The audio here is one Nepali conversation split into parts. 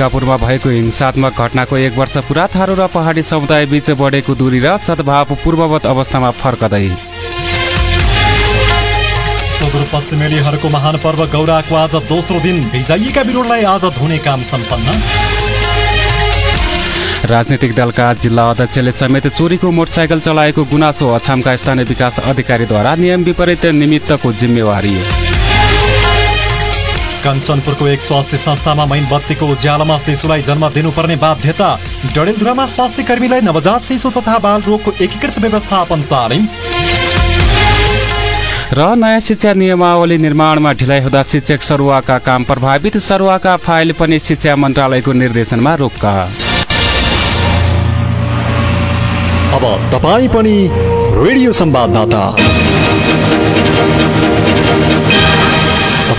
टिकापुरमा भएको हिंसात्मक घटनाको एक वर्ष पुरा थारू र पहाडी समुदाय बीच बढेको दूरी र सद्भाव पूर्ववत अवस्थामा फर्कदै। सुदूरपश्चिमेलीहरूको महान पर्व गौराको आज दोस्रो दिन। भिजाइएका विरोधलाई आज धुने काम सम्पन्न। राजनीतिक दलका जिल्ला अध्यक्षले समेत चोरीको मोटरसाइकल चलाएको गुनासो अछामका स्थानीय विकास अधिकारीद्वारा नियम विपरीत निमित्तको जिम्मेवारी। कञ्चनपुरको एक स्वास्थ्य संस्थामा मैनबत्तीको उज्यालोमा शिशुलाई जन्म दिनुपर्ने बाध्यता। डडेलधुरामा स्वास्थ्य कर्मीलाई नवजात शिशु तथा बाल रोगको एकीकृत व्यवस्थापन तालिम। र नयाँ शिक्षा नियमावली निर्माणमा ढिलाइ हुँदा शिक्षक सरुवाका काम प्रभावित। सरुवाका फाइल पनि शिक्षा मन्त्रालयको निर्देशनमा रोक्का। अब तपाईँ पनि रेडियो संवाददाता।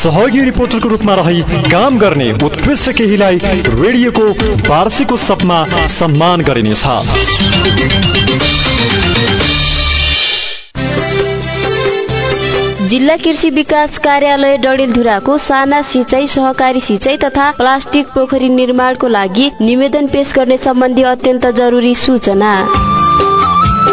सहयोगी रिपोर्टरको रूपमा रही काम गर्ने उत्कृष्ट केहीलाई रेडियोको वार्षिक उत्सवमा सम्मान गरिनेछ। जिल्ला कृषि विकास कार्यालय डडेलधुराको साना सिंचाई सहकारी सिंचाई तथा प्लास्टिक पोखरी निर्माणको लागि निवेदन पेश गर्ने सम्बन्धी अत्यन्त जरुरी सूचना।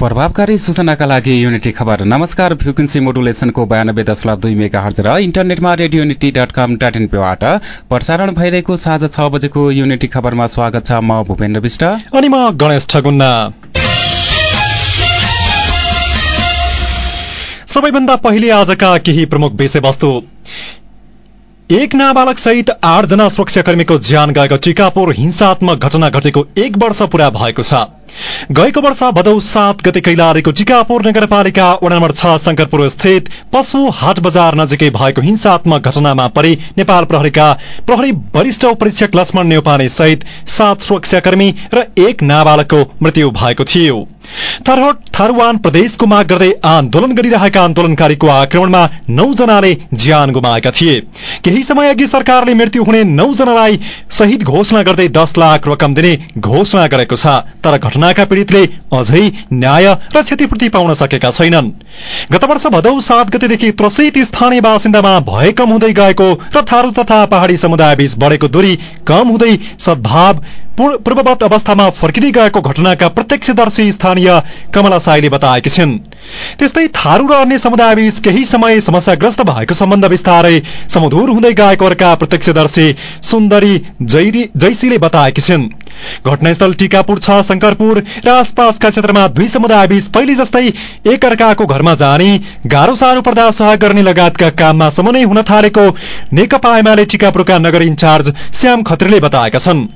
प्रभावकारी सूचनाका लागि युनिटी खबर। नमस्कार फ्रिक्वेन्सी मोडुलेसनको बयानब्बे दशमलव दुई मेगा हर्ज र इन्टरनेटमा radio unity dot com dot एनपीबाट प्रसारण भइरहेको साँझ छ बजेको युनिटी खबरमा स्वागत छ। म भूपेन्द्र विष्ट। अनि म गणेश ठगुन्ना। सबैभन्दा पहिले आजका केही प्रमुख विषयवस्तु। एक नाबालक सहित आठजना सुरक्षाकर्मीको ज्यान गएको टिकापुर हिंसात्मक घटना घटेको एक वर्ष पूरा भएको छ। गएको वर्ष भदौ सात गते कैलालीको टिकापुर नगरपालिका वडा नम्बर छ शंकरपुर स्थित पशु हाट बजार नजिकै भएको हिंसात्मक घटनामा परि नेपाल प्रहरीका प्रहरी वरिष्ठ परीक्षक लक्ष्मण नेउपाने सहित सात सुरक्षाकर्मी र एक नाबालकको मृत्यु भएको थियो। थारूवान प्रदेशको माग गर्दै आन्दोलन गरिरहेका आन्दोलनकारीको आक्रमणमा नौजनाले ज्यान गुमाएका थिए। केही समय अघि सरकारले मृत्यु हुने नौजनालाई शहीद घोषणा गर्दै दस लाख रकम दिने घोषणा गरेको छ। तर घटनाका पीड़ितले अझै न्याय र क्षतिपूर्ति पाउन सकेका छैनन्। गत वर्ष भदौ सात गतेदेखि त्रसित स्थानीय बासिन्दामा भय कम हुँदै गएको र थारू तथा पहाड़ी समुदायबीच बढेको दूरी कम हुँदै सद्भाव पूर्ववत अवस्थामा फर्किँदै गएको घटनाका प्रत्यक्षदर्शी स्थानीय कमला साईले बताएकी छिन्। त्यस्तै थारू र अन्य समुदायबीच केही समय समस्याग्रस्त भएको सम्बन्ध विस्तारै समधुर हुँदै गएको अर्का प्रत्यक्षदर्शी सुन्दरी जैसीले बताएकी छिन्। घटनास्थल टिकापुर छ शंकरपुर र आसपासका क्षेत्रमा दुई समुदायबीच पहिले जस्तै एक अर्काको घरमा जाने गाह्रो साह्रो पर्दा सहयोग गर्ने लगायतका काममा समन्वय हुन थालेको नेकपा एमाले टिकापुरका नगर इन्चार्ज श्याम खत्रीले बताएका छन्।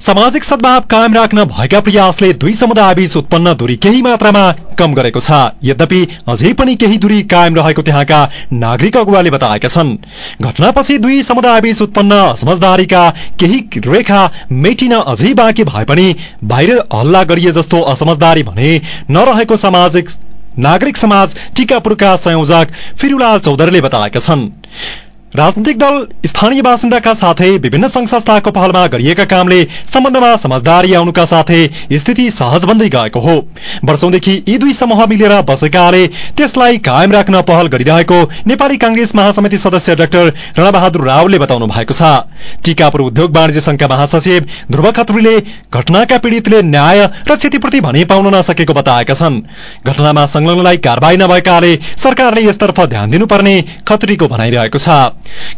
सामाजिक सद्भाव कायम राख्न भएका प्रयासले दुई समुदायबीच उत्पन्न दूरी केही मात्रामा कम गरेको छ। यद्यपि अझै पनि केही दूरी कायम रहेको त्यहाँका नागरिक अगुवाले बताएका छन्। घटनापछि दुई समुदायबीच उत्पन्न असमझदारीका केही रेखा मेटिन अझै बाँकी भए पनि बाहिर हल्ला गरिए जस्तो असमझदारी भने नरहेको सामाजिक नागरिक समाज टिकापुरका संयोजक फिरुलाल चौधरीले बताएका छन्। राजनैतिक दल स्थानीय बासिन्दाका साथै विभिन्न संघ संस्थाको पहलमा गरिएका कामले सम्बन्धमा समझदारी आउनुका साथै स्थिति सहज बन्दै गएको हो। वर्षौंदेखि यी दुई समूह मिलेर बसेकाले त्यसलाई कायम राख्न पहल गरिरहेको नेपाली कांग्रेस महासमिति सदस्य डाक्टर रणबहादुर रावले बताउनु भएको छ। टीकापुर उद्योग वाणिज्य संघका महासचिव ध्रुव खत्रीले घटनाका पीड़ितले न्याय र क्षतिपूर्ति भने पाउन नसकेको बताएका छन्। घटनामा संलग्नलाई कारवाही नभएकाले सरकारले यसतर्फ ध्यान दिनुपर्ने खत्रीको भनाइरहेको छ।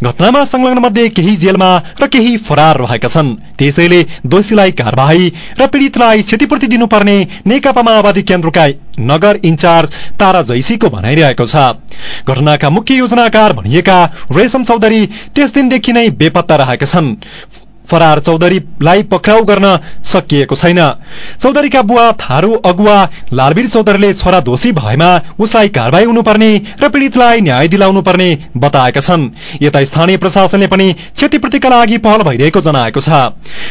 घटनामा संलग्न मध्ये केही जेलमा र केही फरार रहेका छन्। त्यसैले दोषीलाई कार्यवाही र पीड़ितलाई क्षतिपूर्ति दिनुपर्ने नेकपा माओवादी केन्द्रका नगर इन्चार्ज तारा जैसीको भनाइरहेको छ। घटनाका मुख्य योजनाकार भनिएका रेशम चौधरी त्यस दिनदेखि नै बेपत्ता रहेका छन्। फरार चौधरीलाई पक्राउ गर्न सकिएको छैन। चौधरीका बुवा थारू अगुवा लालवीर चौधरीले छोरा दोषी भएमा उसलाई कारवाही हुनुपर्ने र पीड़ितलाई न्याय दिलाउनु पर्ने बताएका छन्। यता स्थानीय प्रशासनले पनि क्षतिपूर्तिका लागि पहल भइरहेको जनाएको छ।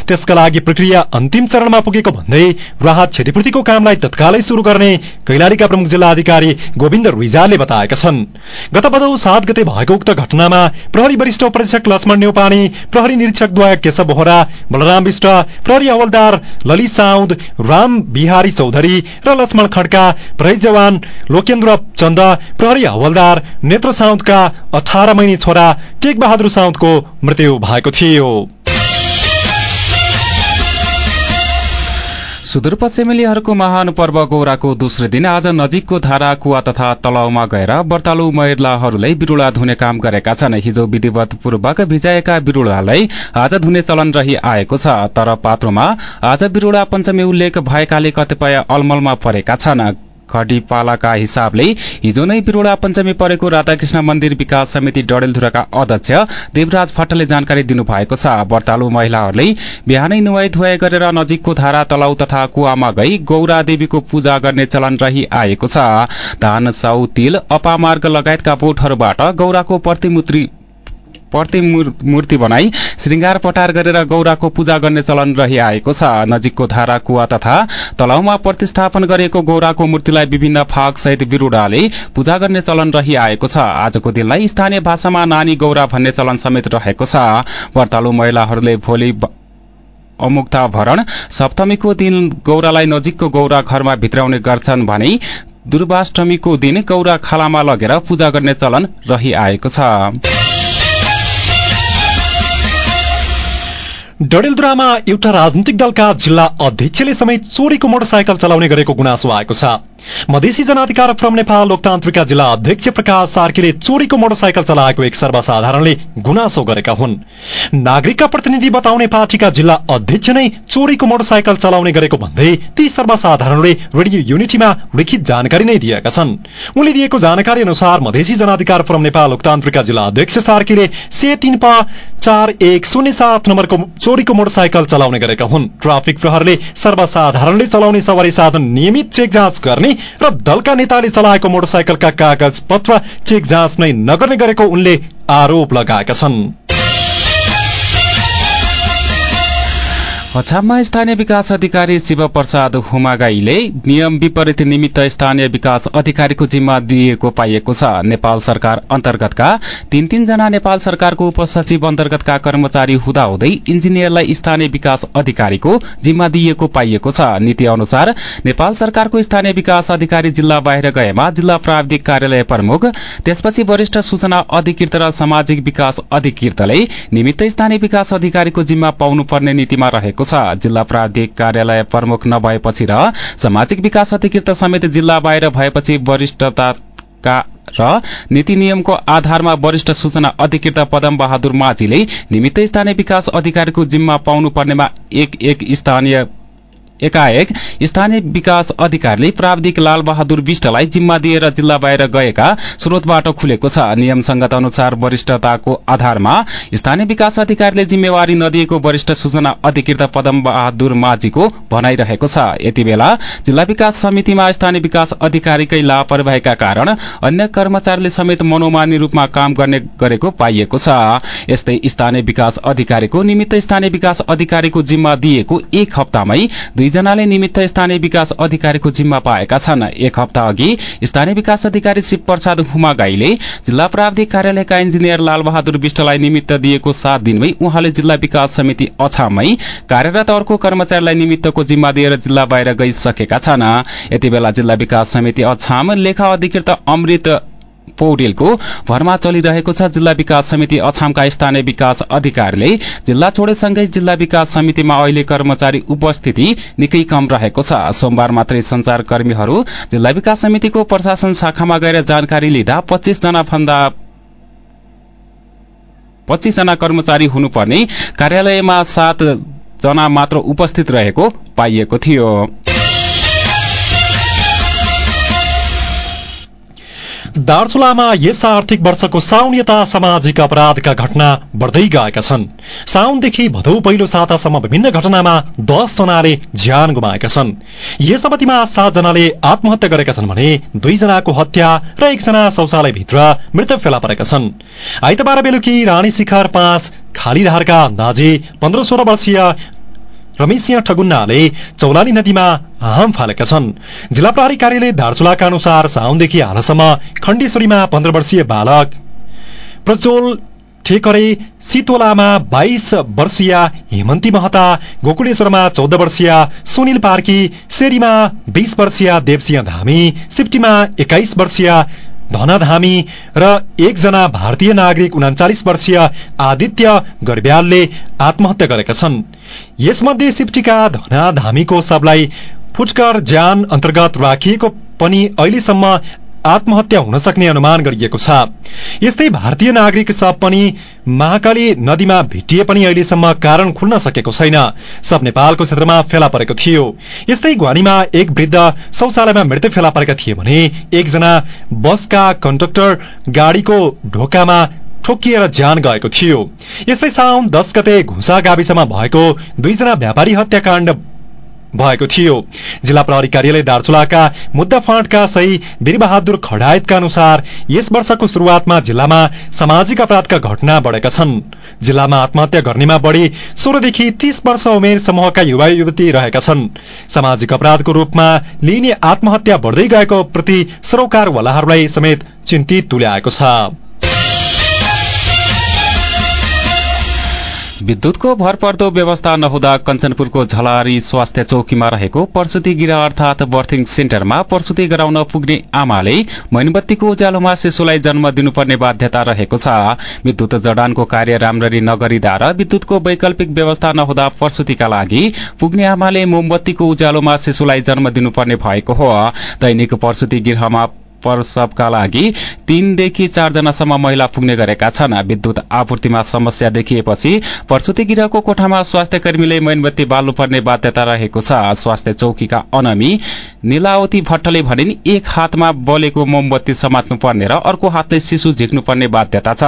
त्यसका लागि प्रक्रिया अन्तिम चरणमा पुगेको भन्दै राहत क्षतिपूर्तिको कामलाई तत्कालै शुरू गर्ने कैलालीका प्रमुख जिल्ला अधिकारी गोविन्द रुइजालले बताएका छन्। गत बदौ सात गते भएको उक्त घटनामा प्रहरी वरिष्ठ परीक्षक लक्ष्मण न्यौपाने प्रहरी निरीक्षक केशव बोहरा बलराम विष्ट प्रहरी हवलदार ललित साउद राम बिहारी चौधरी र लक्ष्मण खड्का प्रहरी जवान लोकेन्द्र चन्द प्रहरी हवलदार नेत्र साउदका अठार महिने छोरा टेक बहादुर साउदको मृत्यु भएको थियो। सुदूरपश्चिमेलीहरूको महान पर्व गौराको दोस्रो दिन आज नजिकको धारा कुवा तथा तलाउमा गएर व्रतालु महिलाहरूलाई बिरूला धुने काम गरेका छन्। हिजो विधिवत पूर्वक भिजाएका बिरूलालाई आज धुने चलन रही आएको छ तर पात्रोमा आज बिरूला पञ्चमी उल्लेख भएकाले कतिपय अलमलमा परेका छन्। खडीपालाका हिसाबले हिजो नै बिरूडा पञ्चमी परेको राधाकृष्ण मन्दिर विकास समिति डडेलधुराका अध्यक्ष देवराज भट्टले जानकारी दिनुभएको छ। व्रतालु महिलाहरूले बिहानै नुहाई धुवाई गरेर नजिकको धारा तलाउ तथा कुवामा गई गौरा देवीको पूजा गर्ने चलन रही आएको छ। धान साउ तिल अपामार्ग लगायतका बोटहरूबाट गौराको प्रतिमूर्ति मूर्ति बनाई श्रृंगार पटार गरेर गौराको पूजा गर्ने चलन रहिआएको छ। नजिकको धारा कुवा तथा तलाउमा प्रतिस्थापन गरिएको गौराको मूर्तिलाई विभिन्न फाग सहित बिरूडाले पूजा गर्ने चलन रहिआएको छ। आजको दिनलाई स्थानीय भाषामा नानी गौरा भन्ने चलन समेत रहेको छ। व्रतालु महिलाहरूले भोलि अमुक्ता भरण सप्तमीको दिन गौरालाई नजिकको गौरा घरमा भित्राउने गर्छन् भने दुर्वाष्टमीको दिन गौरा खालामा लगेर पूजा गर्ने चलन रहिआएको छ। डडेलधुरामा एउटा राजनैतिक दलका जिल्ला अध्यक्षले समेत चोरीको मोटरसाइकल चलाउने गरेको गुनासो आएको छ। मधेसी जनाधिकार फ्रम नेपाल लोकतान्त्रिकका जिल्ला अध्यक्ष प्रकाश सार्कीले चोरीको मोटरसाइकल चलाएको एक सर्वसाधारणले गुनासो गरेका हुन्। नागरिकका प्रतिनिधि बताउने पार्टीका जिल्ला अध्यक्ष नै चोरीको मोटरसाइकल चलाउने गरेको भन्दै ती सर्वसाधारणले रेडियो युनिटीमा लिखित जानकारी नै दिएका छन्। उनले दिएको जानकारी अनुसार मधेसी जनाधिकार फ्रम नेपाल लोकतान्त्रिकका जिल्ला अध्यक्ष सार्कीले से तीन चार एक शून्य सात नम्बरको चोरीको मोटरसाइकल चलाउने गरेका हुन्। ट्राफिक प्रहरले सर्वसाधारणले चलाउने सवारी साधन नियमित चेक जाँच गर्ने र दलका नेताले चलाएको मोटरसाइकलका कागज पत्र चेक जाँच नै नगर्ने गरेको उनले आरोप लगाएका छन्। अछाममा स्थानीय विकास अधिकारी शिव प्रसाद हुमागाईले नियम विपरीत निमित्त स्थानीय विकास अधिकारीको जिम्मा दिएको पाइएको छ। नेपाल सरकार अन्तर्गतका तीन तीनजना नेपाल सरकारको उपसचिव अन्तर्गतका कर्मचारी हुँदाहुँदै इन्जिनियरलाई स्थानीय विकास अधिकारीको जिम्मा दिइएको पाइएको छ। नीति अनुसार नेपाल सरकारको स्थानीय विकास अधिकारी जिल्ला बाहिर गएमा जिल्ला प्राविधिक कार्यालय प्रमुख त्यसपछि वरिष्ठ सूचना अधिकृत र सामाजिक विकास अधिकृतले निमित्त स्थानीय विकास अधिकारीको जिम्मा पाउनुपर्ने नीतिमा रहेको छ। जिल्ला प्राविधिक कार्यालय प्रमुख नभएपछि र सामाजिक विकास अधिकृत समेत जिल्ला बाहिर भएपछि वरिष्ठता र नीति नियमको आधारमा वरिष्ठ सूचना अधिकृत पदम बहादुर माझीले निमित्त स्थानीय विकास अधिकारीको जिम्मा पाउनुपर्नेमा एक एक स्थानीय एकाएक स्थानीय विकास अधिकारीले प्राविधिक लाल बहादुर विष्टलाई जिम्मा दिएर जिल्ला बाहिर गएका स्रोतबाट खुलेको छ। नियम संगत अनुसार वरिष्ठताको आधारमा स्थानीय विकास अधिकारीले जिम्मेवारी नदिएको वरिष्ठ सूचना अधिकृत पदम बहादुर माझीको भनाइरहेको छ। यति बेला जिल्ला विकास समितिमा स्थानीय विकास अधिकारीकै लापरवाहीका कारण अन्य कर्मचारीले समेत मनोमानी रूपमा काम गर्ने गरेको पाइएको छ। यस्तै स्थानीय विकास अधिकारीको निमित्त स्थानीय विकास अधिकारीको जिम्मा दिएको एक हप्तामै दुईजनाले निमित्त स्थानीय विकास अधिकारीको जिम्मा पाएका छन्। एक हप्ता अघि स्थानीय विकास अधिकारी शिव प्रसाद हुमागाईले जिल्ला प्राविधिक कार्यालयका इन्जिनियर लालबहादुर विष्टलाई निमित्त दिएको सात दिनमै उहाँले जिल्ला विकास समिति अछाममै कार्यरत अर्को कर्मचारीलाई निमित्तको जिम्मा दिएर जिल्ला बाहिर गइसकेका छन्। यति बेला जिल्ला विकास समिति अछाम लेखा अधिकृत अमृत पौडेलको भरमा चलिरहेको छ जिल्ला विकास समिति अछामका स्थानीय विकास अधिकारीले। जिल्ला छोडेसँगै जिल्ला विकास समितिमा अहिले कर्मचारी उपस्थिति निकै कम रहेको छ। सोमबार मात्रै संचारकर्मीहरू जिल्ला विकास समितिको प्रशासन शाखामा गएर जानकारी लिँदा पच्चीस जना भन्दा पच्चीस जना कर्मचारी हुनुपर्ने कार्यालयमा सात जना मात्र उपस्थित रहेको पाइएको थियो। दार्चुलामा यस आर्थिक वर्षको साउन यता सामाजिक अपराधका घटना बढ्दै गएका छन्। साउनदेखि भदौ पहिलो सातासम्म विभिन्न घटनामा दस जनाले ज्यान गुमाएका छन्। यस अवधिमा सातजनाले आत्महत्या गरेका छन् भने दुईजनाको हत्या र एकजना शौचालयभित्र मृत फेला परेका छन्। आइतबार बेलुकी रानी शिखर पाँच खालीधारका अन्दाजे पन्ध्र सोह्र वर्षीय रमेशसिंह ठगुन्नाले चौलानी नदीमा हाम फालेका छन्। जिल्ला प्रहरी कार्यालय दार्चुलाका अनुसार साउनदेखि हालसम्म खण्डेश्वरीमा पन्ध्र वर्षीय बालक प्रचोल ठेकरे सितोलामा बाइस वर्षीय हेमन्ती महता गोकुलेश्वरमा चौध वर्षीय सुनिल पार्की शेरीमा बीस वर्षीय देवसिंह धामी सिप्टीमा एक्काइस वर्षीय धनाधामी र एकजना भारतीय नागरिक उनाचालिस वर्षीय आदित्य गर्ब्यालले आत्महत्या गरेका छन्। यसमध्ये सिप्टीका धनाधामीको शवलाई फुटकर ज्यान अन्तर्गत राखिएको पनि अहिलेसम्म आत्महत्या हुन सक्ने अनुमान गरिएको छ। यस्तै भारतीय नागरिक शव पनि महाकाली नदीमा भेटिए पनि अहिलेसम्म कारण खुल्न सकेको छैन। सब नेपालको क्षेत्रमा फेला परेको थियो। यस्तै ग्वानीमा एक वृद्ध शौचालयमा मृत्यु फेला परेका थिए भने एकजना बसका कन्डक्टर गाड़ीको ढोकामा ठोकिएर ज्यान गएको थियो। यस्तै साउन दस गते घुसा गाविसमा भएको दुईजना व्यापारी हत्याकाण्ड भएको थियो। जिल्ला प्रहरी कार्यालय दार्चुलाका मुद्दा फाँटका सही वीरबहादुर खडायतका अनुसार यस वर्षको शुरूआतमा जिल्लामा सामाजिक अपराधका घटना बढेका छन्। जिल्लामा आत्महत्या गर्नेमा बढ़ी सोह्रदेखि तीस वर्ष उमेर समूहका युवा युवती रहेका छन्। सामाजिक अपराधको रूपमा लिइने आत्महत्या बढ़दै गएको प्रति सरोकारवालाहरूलाई समेत चिन्तित तुल्याएको छ। विद्युतको भरपर्दो व्यवस्था नहुँदा कञ्चनपुरको झलारी स्वास्थ्य चौकीमा रहेको प्रसुति गृह अर्थात बर्थिङ सेन्टरमा प्रसुति गराउन पुग्ने आमाले मैनबत्तीको उज्यालोमा शिशुलाई जन्म दिनुपर्ने बाध्यता रहेको छ। विद्युत जडानको कार्य राम्ररी नगरिँदा र विद्युतको वैकल्पिक व्यवस्था नहुँदा प्रसुतिका लागि पुग्ने आमाले मोमबत्तीको उज्यालोमा शिशुलाई जन्म दिनुपर्ने भएको हो। दैनिक प्रसुति गृहमा प्रसवका लागि तीनदेखि चारजनासम्म महिला पुग्ने गरेका छन्। विद्युत आपूर्तिमा समस्या देखिएपछि प्रसुति गृहको कोठामा स्वास्थ्य कर्मीले मैनबत्ती बाल्नुपर्ने बाध्यता रहेको छ। स्वास्थ्य चौकीका अनमी निलावती भट्टले भनिन् एक हातमा बलेको मोमबत्ती समात्नु पर्ने र अर्को हातले शिशु झिक्नुपर्ने बाध्यता छ।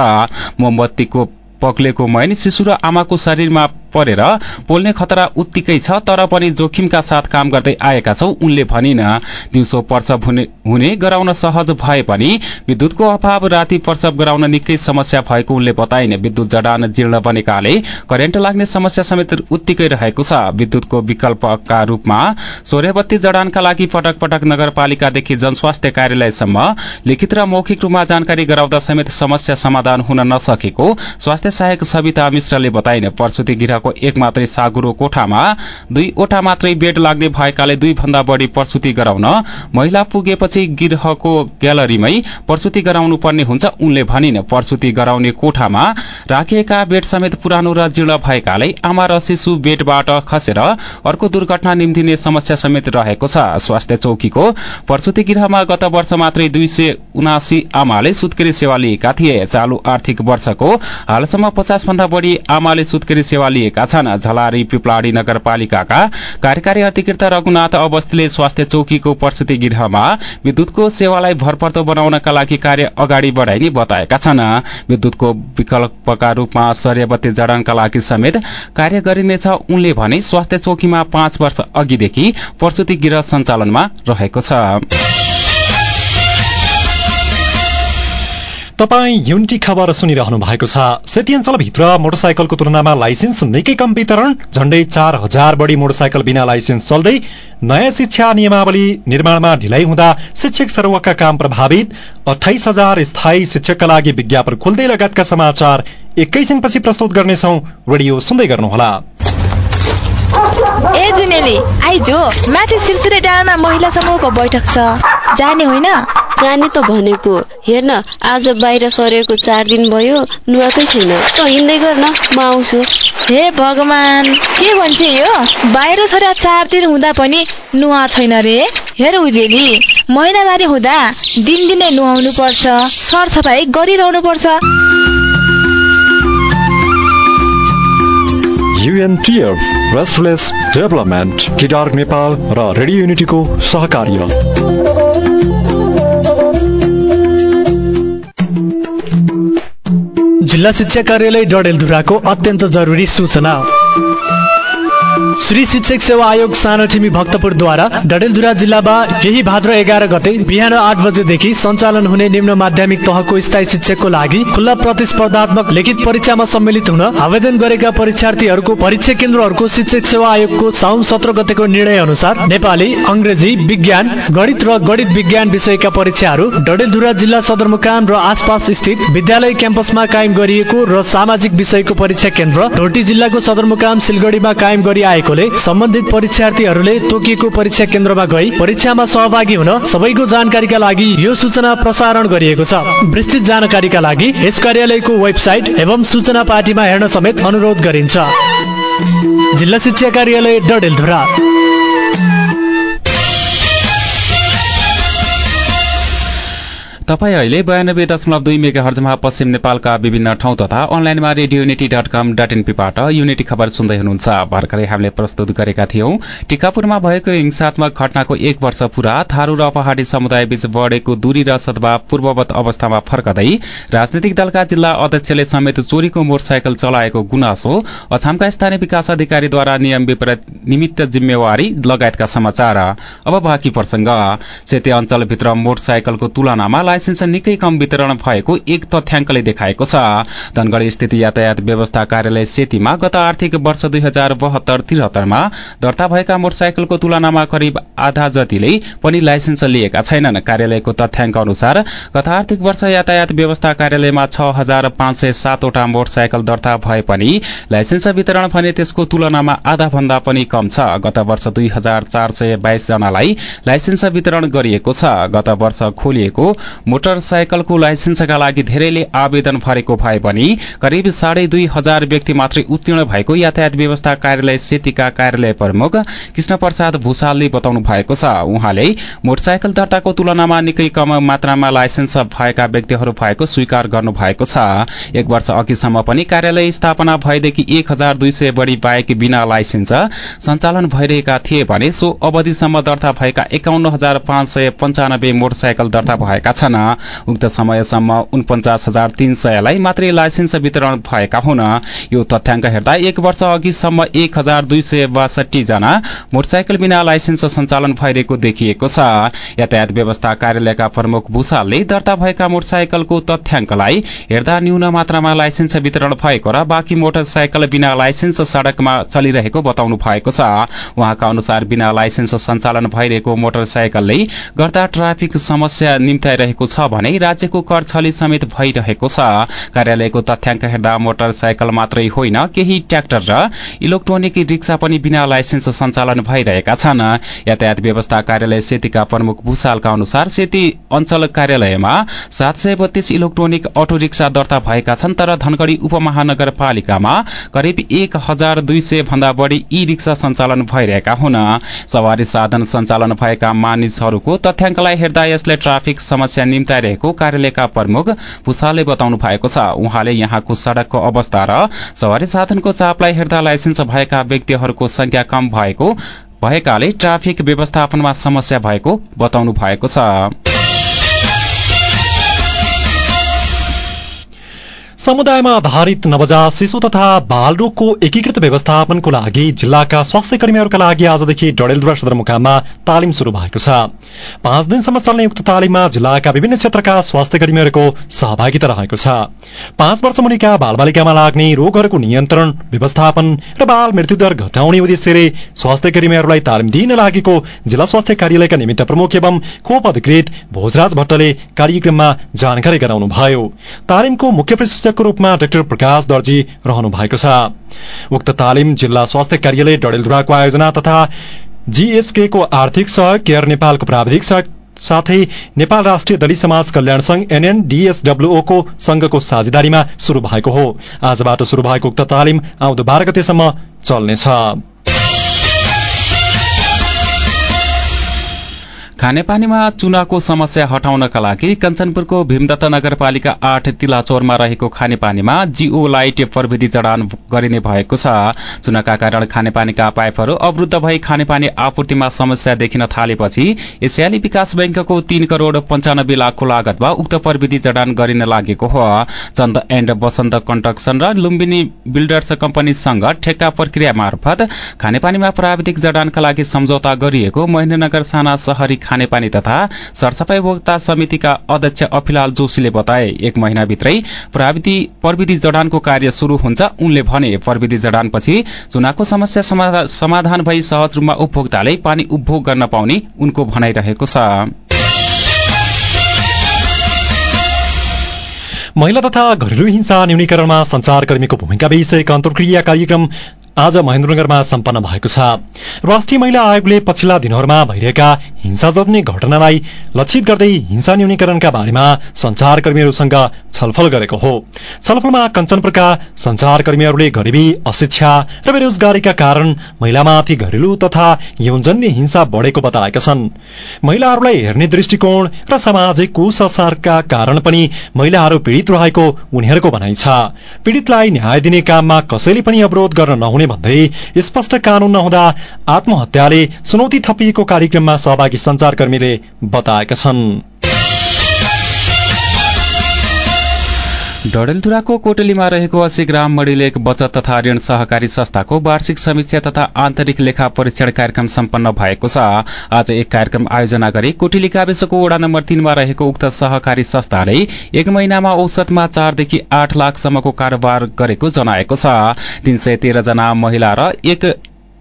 मोमबत्तीको पक्लेको मैन शिशु र आमाको शरीरमा परेर पोल्ने खतरा उत्तिकै छ तर पनि जोखिमका साथ काम गर्दै आएका छौ। उनले भनिन दिउँसो प्रसव हुने गराउन सहज भए पनि विद्युतको अभाव राति प्रसव गराउन निकै समस्या भएको उनले बताइन्। विद्युत जडान जीर्ण बनेकाले करेन्ट लाग्ने समस्या समेत उत्तिकै रहेको छ। विद्युतको विकल्पका रूपमा सौर्यबत्ती जडानका लागि पटक पटक नगरपालिकादेखि जनस्वास्थ्य कार्यालयसम्म लिखित र मौखिक रूपमा जानकारी गराउँदा समेत समस्या समाधान हुन नसकेको स्वास्थ्य सहायक सविता मिश्रले बताइन्। प्रसुति गृह जिल्लाको एक मात्रै सागुरो कोठामा दुईवटा मात्रै बेड लाग्ने भएकाले दुई भन्दा बढ़ी प्रसुति गराउन महिला पुगेपछि गृहको ग्यालरीमै प्रसुति गराउनु पर्ने हुन्छ। उनले भनिन् प्रसुति गराउने कोठामा राखिएका बेड समेत पुरानो र जीर्ण भएकाले आमा र शिशु बेडबाट खसेर अर्को दुर्घटना निम्तिने समस्या समेत रहेको छ। स्वास्थ्य चौकीको प्रसुति गृहमा गत वर्ष मात्रै दुई सय उनासी आमाले सुत्केरी सेवा लिएका थिए। चालू आर्थिक वर्षको हालसम्म पचास भन्दा बढ़ी आमाले सुत्केरी सेवा लिए गरिएका छन्। झलारी पिपलाडी नगरपालिकाका कार्यकारी अधिकृत रघुनाथ अवस्थीले स्वास्थ्य चौकीको प्रसुति गृहमा विद्युतको सेवालाई भरपर्दो बनाउनका लागि कार्य अगाडि बढ़ाइने बताएका छन्। विद्युतको विकल्पका रूपमा सौर्यवती जडानका लागि समेत कार्य गरिनेछ। उनले भने स्वास्थ्य चौकीमा पाँच वर्ष अघिदेखि प्रसुति गृह सञ्चालनमा रहेको छ। तपाईँ युनिटी खबर सुनिरहनु भएको छ। सेती अञ्चलभित्र मोटरसाइकलको तुलनामा लाइसेन्स निकै कम वितरण। झण्डै चार हजार बढी मोटरसाइकल बिना लाइसेन्स चल्दै नयाँ शिक्षा नियमावली निर्माणमा ढिलाइ हुँदा शिक्षक सरुवाका काम प्रभावित। अठाइस हजार स्थायी शिक्षकका लागि विज्ञापन खोल्दै लगायतका समाचार एकैछिनपछि प्रस्तुत गर्नेछौ। रेडियो सुन्दै गर्नुहोला। ए जुनेली आइजो माथि सिरसिरे डाँडामा महिला समूहको बैठक छ। जाने होइन? जाने त भनेको। हेर्न आज बाहिर सरेको चार दिन भयो नुहाएकै छैन। त हिँड्दै गर्न म आउँछु। हे भगवान के भन्छ यो? बाहिर सरे चार दिन हुँदा पनि नुहा छैन रे। हेर उजेली महिनावारी हुँदा दिनदिनै नुहाउनु पर्छ सरसफाइ गरिरहनु पर्छ युएनटिएफ रेस्टलेस डेभलपमेन्ट किडार नेपाल र रेडियो युनिटीको सहकार्य जिल्ला शिक्षा कार्यालय डडेलधुराको अत्यन्त जरुरी सूचना। श्री शिक्षक सेवा आयोग सानो ठिमी भक्तपुरद्वारा डडेलधुरा जिल्लामा केही भाद्र एघार गते बिहान आठ बजेदेखि सञ्चालन हुने निम्न माध्यमिक तहको स्थायी शिक्षकको लागि खुल्ला प्रतिस्पर्धात्मक लिखित परीक्षामा सम्मिलित हुन आवेदन गरेका परीक्षार्थीहरूको परीक्षा केन्द्रहरूको शिक्षक सेवा आयोगको साउन सत्र गतेको निर्णय अनुसार नेपाली अङ्ग्रेजी विज्ञान गणित र गणित विज्ञान विषयका परीक्षाहरू डडेलधुरा जिल्ला सदरमुकाम र आसपास स्थित विद्यालय क्याम्पसमा कायम गरिएको र सामाजिक विषयको परीक्षा केन्द्र ढोटी जिल्लाको सदरमुकाम सिलगढीमा कायम गरी आएकोले सम्बन्धित परीक्षार्थीहरूले तोकिएको परीक्षा केन्द्रमा गई परीक्षामा सहभागी हुन सबैको जानकारीका लागि यो सूचना प्रसारण गरिएको छ। विस्तृत जानकारीका लागि यस कार्यालयको वेबसाइट एवं सूचना पार्टीमा हेर्न समेत अनुरोध गरिन्छ। जिल्ला शिक्षा कार्यालय डडेलधुरा। तपाईँ अहिले बयानब्बे दशमलव दुई मेगा हर्जमा पश्चिम नेपालका विभिन्न ठाउँ तथा अनलाइनमा radio unity dot com dot एनपीबाट unity खबर सुन्दै हुनुहुन्छ। भर्खरै हामीले प्रस्तुत गरेका थियौं टिकापुरमा भएको हिंसात्मक घटनाको एक वर्ष पूरा थारू र पहाड़ी समुदाय बीच बढ़ेको दूरी र सद्भाव पूर्ववत अवस्थामा फर्कदै राजनैतिक दलका जिल्ला अध्यक्षले समेत चोरीको मोटरसाइकल चलाएको गुनासो अछामका स्थानीय विकास अधिकारीद्वारा नियम विपरीत निमित्त जिम्मेवारी लगायतका समाचार। अब प्रसंग। सेते अञ्चलभित्र मोटरसाइकलको तुलनामा लाइसेन्स निकै कम वितरण भएको एक तथ्याङ्कले देखाएको छ। धनगढ़ी स्थित यातायात व्यवस्था कार्यालय सेतीमा गत आर्थिक वर्ष दुई हजार बहत्तर त्रिहत्तरमा दर्ता भएका मोटरसाइकलको तुलनामा करिब आधा जतिले पनि लाइसेन्स लिएका छैनन्। कार्यालयको तथ्याङ्क अनुसार गत आर्थिक वर्ष यातायात व्यवस्था कार्यालयमा छ हजार पाँच सय सातवटा मोटरसाइकल दर्ता भए पनि लाइसेन्स वितरण भने त्यसको तुलनामा आधा भन्दा पनि कम छ। गत वर्ष दुई हजार चार सय बाइस जनालाई लाइसेन्स वितरण गरिएको छ। गत वर्ष खोलिएको मोटरसाइकलको लाइसेन्सका लागि धेरैले आवेदन भरेको भए पनि करिब साढे दुई हजार व्यक्ति मात्रै उत्तीर्ण भएको यातायात व्यवस्था कार्यालय सेतीका कार्यालय प्रमुख कृष्ण प्रसाद भूषालले बताउनु भएको छ। उहाँले मोटरसाइकल दर्ताको तुलनामा निकै कम मात्रामा लाइसेन्स भएका व्यक्तिहरू भएको स्वीकार गर्नु भएको छ। एक वर्ष अघिसम्म पनि कार्यालय स्थापना भएदेखि एक हजार दुई बढ़ी बाइक बिना लाइसेन्स सञ्चालन भइरहेका थिए भने सो अवधिसम्म दर्ता भएका एकाउन्न हजार पाँच सय पञ्चानब्बे मोटरसाइकल दर्ता भएका छन्। उक्त समयसम्म उनपचास हजार तीन सयलाई मात्रै लाइसेन्स वितरण भएका हुन्। यो तथ्याङ्क हेर्दा एक वर्ष अघिसम्म एक हजार दुई सय बासठी जना मोटरसाइकल बिना लाइसेन्स सञ्चालन भइरहेको देखिएको छ। यातायात व्यवस्था कार्यालयका प्रमुख भूषालले दर्ता भएका मोटरसाइकलको तथ्याङ्कलाई हेर्दा न्यून मात्रामा लाइसेन्स वितरण भएको र बाँकी मोटरसाइकल बिना लाइसेन्स सड़कमा चलिरहेको बताउनु भएको छ। उहाँका अनुसार बिना लाइसेन्स सञ्चालन भइरहेको मोटरसाइकलले गर्दा ट्राफिक समस्या निम्ताइरहेको छ भने राज्यको कर छली समेत भइरहेको छ। कार्यालयको तथ्याङ्क हेर्दा मोटरसाइकल मात्रै होइन केही ट्र्याक्टर र इलेक्ट्रोनिक रिक्सा पनि बिना लाइसेन्स सञ्चालन भइरहेका छन्। यातायात व्यवस्था कार्यालय सेतीका प्रमुख भूषालका अनुसार सेती अञ्चल कार्यालयमा सात सय बत्तीस इलेक्ट्रोनिक अटो रिक्सा दर्ता भएका छन् तर धनगढ़ी उपमहानगरपालिकामा करिब एक हजार दुई सय भन्दा बढ़ी ई रिक्सा सञ्चालन भइरहेका हुन्। सवारी साधन सञ्चालन भएका मानिसहरूको तथ्याङ्कलाई हेर्दा यसले ट्राफिक समस्या निम्ताइरहेको कार्यालयका प्रमुख भूषालले बताउनु भएको छ। उहाँले यहाँको सड़कको अवस्था र सवारी साधनको चापलाई हेर्दा लाइसेन्स भएका व्यक्तिहरूको संख्या कम भएको भएकाले ट्राफिक व्यवस्थापनमा समस्या भएको बताउनु भएको छ। समुदायमा आधारित नवजात शिशु तथा बाल रोगको एकीकृत व्यवस्थापनको लागि जिल्लाका स्वास्थ्य कर्मीहरूका लागि आजदेखि डडेलधुरा सदरमुकाममा तालिम शुरू भएको छ। पाँच दिनसम्म चल्ने उक्त तालिममा जिल्लाका विभिन्न क्षेत्रका स्वास्थ्य कर्मीहरूको सहभागिता रहेको छ। पाँच वर्ष मुनिका बालबालिकामा लाग्ने रोगहरूको नियन्त्रण व्यवस्थापन र बाल मृत्युदर घटाउने उद्देश्यले स्वास्थ्य कर्मीहरूलाई तालिम दिन लागेको जिल्ला स्वास्थ्य कार्यालयका निमित्त प्रमुख एवं खोप अधिकृत भोजराज भट्टले कार्यक्रममा जानकारी गराउनुभयो। तालिमको मुख्य प्रशिक्षक शिक्षकको रूपमा डाक्टर प्रकाश दर्जी रहनु भएको छ। उक्त तालिम जिल्ला स्वास्थ्य कार्यालय डडेलधुराको आयोजना तथा जीएसके को आर्थिक सहयोग केयर नेपालको प्राविधिक सहयोग साथै नेपाल राष्ट्रिय दलित समाज कल्याण संघ एनएनडीएसडब्ल्यूओको संघको साझेदारीमा शुरू भएको हो। आजबाट शुरू भएको उक्त तालिम आउँदो बाह्र गतेसम्म चल्नेछ। खानेपानीमा चुनाको समस्या हटाउनका लागि कञ्चनपुरको भीमदत्त नगरपालिका आठ तिलाचौरमा रहेको खानेपानीमा जीओ लाइट प्रविधि जडान गरिने भएको छ। चुनाका कारण खानेपानीका पाइपहरू अवरूद्ध भई खानेपानी आपूर्तिमा समस्या देखिन थालेपछि एसियाली विकास बैंकको तीन करोड़ पञ्चानब्बे लाखको लागतमा उक्त प्रविधि जडान गरिन लागेको हो। चन्द एण्ड वसन्त कन्स्ट्रक्सन र लुम्बिनी बिल्डर्स कम्पनीसँग ठेक्का प्रक्रिया मार्फत खानेपानीमा प्राविधिक जडानका लागि सम्झौता गरिएको महेन्द्रनगर साना शहरी खानेपानी तथा सरसफाई उपभोक्ता समितिका अध्यक्ष अफिलाल जोशीले बताए एक महिनाभित्रै प्रविधि जडानको कार्य शुरू हुन्छ। उनले भने प्रविधि जडानपछि चुनाको समस्या समाधान भई सहज रूपमा उपभोक्ताले पानी उपभोग गर्न पाउने उनको भनाइरहेको छ। महिला तथा घरेलु हिंसा न्यूनीकरणमा संचारकर्मीको भूमिका विषयक अन्तर्क्रिया कार्यक्रम आज महेन्द्रनगरमा सम्पन्न भएको छ। राष्ट्रिय महिला आयोगले पछिल्ला दिनहरूमा भइरहेका हिंसा जत्ने घटनालाई लक्षित गर्दै हिंसा न्यूनीकरणका बारेमा संचारकर्मीहरूसँग छलफल गरेको हो। छलफलमा कञ्चनपुरका संचारकर्मीहरूले गरिबी अशिक्षा र बेरोजगारीका कारण महिलामाथि घरेलु तथा यौनजन्य हिंसा बढ़ेको बताएका छन्। महिलाहरूलाई हेर्ने दृष्टिकोण र सामाजिक कुसंस्कारका कारण पनि महिलाहरू पीड़ित रहेको उनीहरूको भनाइ छ। पीड़ितलाई न्याय दिने काममा कसैले पनि अवरोध गर्न नहुने भन्दै स्पष्ट कानून नहुँदा आत्महत्याले चुनौती थपिएको कार्यक्रममा सहभागी संचारकर्मीले बताएका छन्। डडेलधुराको कोटलीमा रहेको अस्सी ग्राम मणिलेक बचत तथा ऋण सहकारी संस्थाको वार्षिक समीक्षा तथा आन्तरिक लेखा परीक्षण कार्यक्रम सम्पन्न भएको छ। आज एक कार्यक्रम आयोजना गरी कोटेली गाविसको वडा नम्बर तीनमा रहेको उक्त सहकारी संस्थाले एक महिनामा औसतमा चारदेखि आठ लाखसम्मको कारोबार गरेको जनाएको छ। तीन सय महिला र एक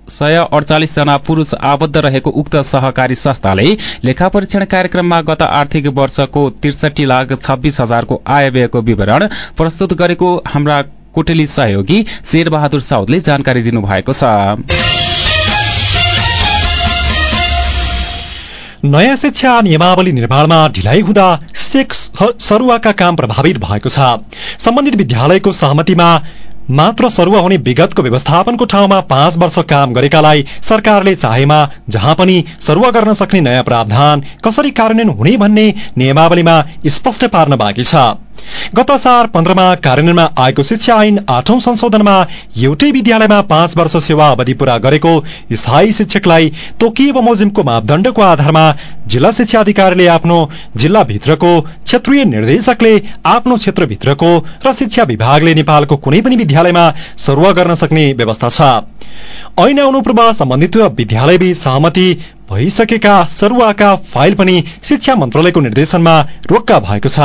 सय अडचालिस जना पुरूष आबद्ध रहेको उक्त सहकारी संस्थाले लेखा परीक्षण कार्यक्रममा गत आर्थिक वर्षको त्रिसठी लाख छब्बीस हजारको आय व्ययको विवरण प्रस्तुत गरेको हाम्रा कोटेली सहयोगी शेरबहादुर साउदले जानकारी दिनुभएको छ। नयाँ शिक्षा नियमावली निर्माणमा ढिलाइ हुँदा सरुवाका काम प्रभावित भएको छ। सम्बन्धित विद्यालयको सहमतिमा मात्र सरुवा हुने विगतको व्यवस्थापनको ठाउँमा पाँच वर्ष काम गरेकालाई सरकारले चाहेमा जहाँ पनि सरुवा गर्न सक्ने नयाँ प्रावधान कसरी कार्यान्वयन हुने भन्ने नियमावलीमा स्पष्ट पार्न बाँकी छ। गत असार पन्ध्रमा कार्यान्वयनमा आएको शिक्षा ऐन आठौं संशोधनमा एउटै विद्यालयमा पाँच वर्ष सेवा अवधि पूरा गरेको स्थायी शिक्षकलाई तोकिए बमोजिमको मापदण्डको आधारमा जिल्ला शिक्षा अधिकारीले आफ्नो जिल्लाभित्रको क्षेत्रीय निर्देशकले आफ्नो क्षेत्रभित्रको र शिक्षा विभागले नेपालको कुनै पनि विद्यालयमा सरुवा गर्न सक्ने व्यवस्था छ। ऐन आउनु पूर्व सम्बन्धित विद्यालयबीच सहमति भइसकेका सरुवाका फाइल पनि शिक्षा मन्त्रालयको निर्देशनमा रोक्का भएको छ।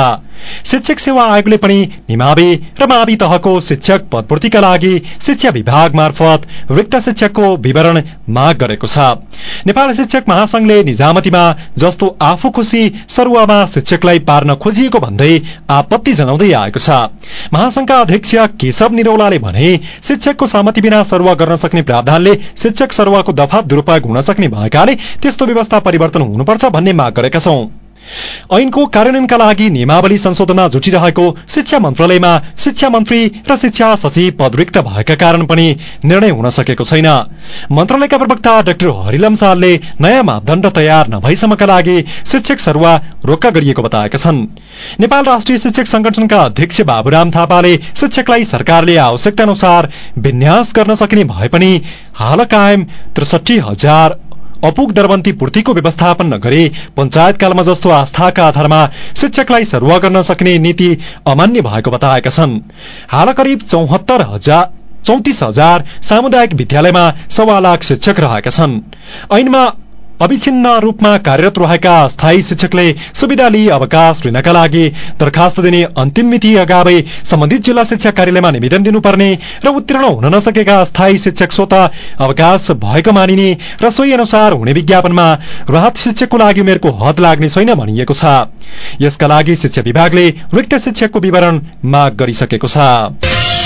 शिक्षक सेवा आयोगले पनि निमावि र मावि तहको शिक्षक पदपूर्तिका लागि शिक्षा विभाग मार्फत रिक्त शिक्षकको विवरण माग गरेको छ। नेपाल शिक्षक महासंघले निजामतीमा जस्तो आफू खुशी सरुवामा शिक्षकलाई पार्न खोजिएको भन्दै आपत्ति जनाउँदै आएको छ। महासंघका अध्यक्ष केशव निरौलाले भने शिक्षकको सहमति बिना सरुवा गर्न सक्ने प्रावधानले शिक्षक सरुवाको दफा दुरूपयोग हुन सक्ने भएकाले त्यस्तो व्यवस्था परिवर्तन हुनुपर्छ भन्ने माग गरेका छौं। ऐनको कार्यान्वयनका लागि नियमावली संशोधनमा जुटिरहेको शिक्षा मन्त्रालयमा शिक्षा मन्त्री र शिक्षा सचिव पद रिक्त भएका कारण पनि निर्णय हुन सकेको छैन। मन्त्रालयका प्रवक्ता डाक्टर हरिलम शाहले नयाँ मापदण्ड तयार नभएसम्मका लागि शिक्षक सरुवा रोक्का गरिएको बताएका छन्। नेपाल राष्ट्रिय शिक्षक संगठनका अध्यक्ष बाबुराम थापाले शिक्षकलाई सरकारले आवश्यकता अनुसार विन्यास गर्न सकिने भए पनि हाल कायम त्रिसठी हजार अपुग दरबन्ती पूर्तिको व्यवस्थापन नगरे पञ्चायतकालमा जस्तो आस्थाका आधारमा शिक्षकलाई सरुवा गर्न सक्ने नीति अमान्य भएको बताएका छन्। हाल करिब चौहत्तर हजार चौतिस हजार सामुदायिक विद्यालयमा सवा लाख शिक्षक रहेका छन्। ऐनमा अविच्छिन्न रूपमा कार्यरत रहेका स्थायी शिक्षकले सुविधा लिई अवकाश लिनका लागि दरखास्त दिने अन्तिम मिति अगावै सम्बन्धित जिल्ला शिक्षा कार्यालयमा निवेदन दिनुपर्ने र उत्तीर्ण हुन नसकेका स्थायी शिक्षक स्वत अवकाश भएको मानिने र सोही अनुसार हुने विज्ञापनमा राहत शिक्षकको लागि उमेरको हद लाग्ने छैन भनिएको छ। यसका लागि शिक्षा विभागले रिक्त शिक्षकको विवरण माग गरिसकेको छ।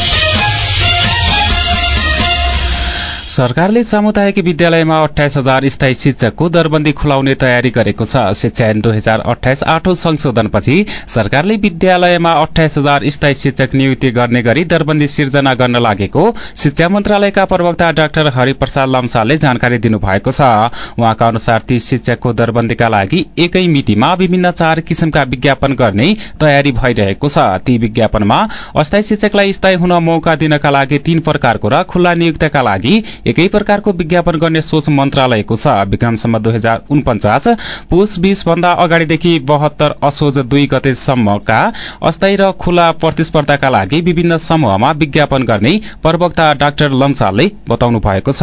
सरकारले सामुदायिक विद्यालयमा अठाइस हजार स्थायी शिक्षकको दरबन्दी खुलाउने तयारी गरेको छ। शिक्षा ऐन दुई हजार अठाइस आठौं संशोधनपछि सरकारले विद्यालयमा अठाइस हजार स्थायी शिक्षक नियुक्ति गर्ने गरी दरबन्दी सिर्जना गर्न लागेको शिक्षा मन्त्रालयका प्रवक्ता डाक्टर हरिप्रसाद लम्सालले जानकारी दिनुभएको छ। उहाँका अनुसार ती शिक्षकको दरबन्दीका लागि एकै मितिमा विभिन्न चार किसिमका विज्ञापन गर्ने तयारी भइरहेको छ। ती विज्ञापनमा अस्थायी शिक्षकलाई स्थायी हुन मौका दिनका लागि तीन प्रकारको र खुल्ला नियुक्तका लागि एकै प्रकारको विज्ञापन गर्ने सोच मन्त्रालयको छ। विक्रमसम्म दुई हजार उनपचास पुष बीस भन्दा अगाडिदेखि बहत्तर असोज दुई गतेसम्मका अस्थायी र खुला प्रतिस्पर्धाका लागि विभिन्न समूहमा विज्ञापन गर्ने प्रवक्ता डाक्टर लम्सालले बताउनु भएको छ।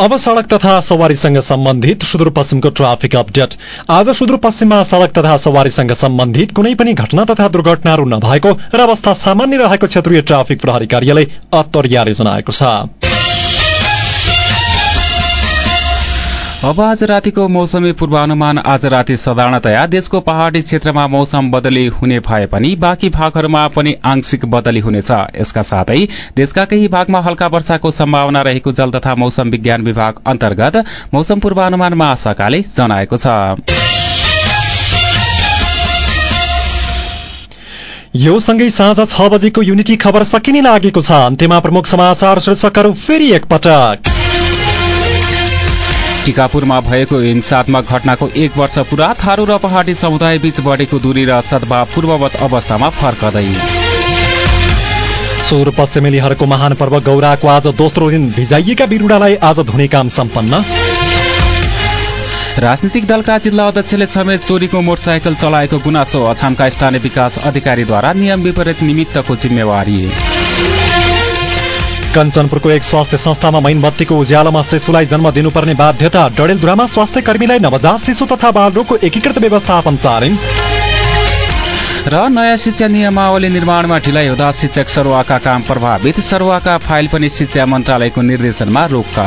अब सड़क तथा सवारीसँग सम्बन्धित सुदूरपश्चिमको ट्राफिक अपडेट। आज सुदूरपश्चिममा सड़क तथा सवारीसँग सम्बन्धित कुनै पनि घटना तथा दुर्घटनाहरू नभएको र अवस्था सामान्य रहेको क्षेत्रीय ट्राफिक प्रहरी कार्यालय अत्तरियाले जनाएको छ। अब आज रातिको मौसमी पूर्वानुमान आज राति साधारणतया देशको पहाड़ी क्षेत्रमा मौसम बदली हुने भए पनि बाँकी भागहरूमा पनि आंशिक बदली हुनेछ। यसका साथै देशका केही भागमा हल्का वर्षाको सम्भावना रहेको जल तथा मौसम विज्ञान विभाग अन्तर्गत मौसम पूर्वानुमान महाशाखाले जनाएको छ। यो सँगै साँझ छ बजेको युनिटी खबर सकिने लागेको छ। अन्त्यमा प्रमुख समाचार शीर्षकहरू फेरि एकपटक। टिकापुरमा भएको हिंसात्मक घटनाको एक वर्ष पूरा थारू र पहाडी समुदाय बीच बढेको दूरी र सद्भाव पूर्ववत अवस्थामा फर्कदै। पश्चिमेलीहरूको महान पर्व गौराको आज दोस्रो दिन भिजाइएका बिरुडालाई आज धुने काम सम्पन्न। राजनीतिक दलका जिल्ला अध्यक्षले समेत चोरीको मोटरसाइकल चलाएको गुनासो अछामका स्थानीय विकास अधिकारीद्वारा नियम विपरीत निमित्तको जिम्मेवारी। कञ्चनपुरको एक स्वास्थ्य संस्थामा मैनबत्तीको उज्यालोमा शिशुलाई जन्म दिनुपर्ने बाध्यता डडेलधुरामा स्वास्थ्य कर्मीलाई नवजात शिशु तथा बालरोगको एकीकृत व्यवस्थापन तालिम। र नयाँ शिक्षा नियमावली निर्माणमा ढिलाइ हुँदा शिक्षक सरुवाका काम प्रभावित सरुवाका फाइल पनि शिक्षा मन्त्रालयको निर्देशनमा रोक्का।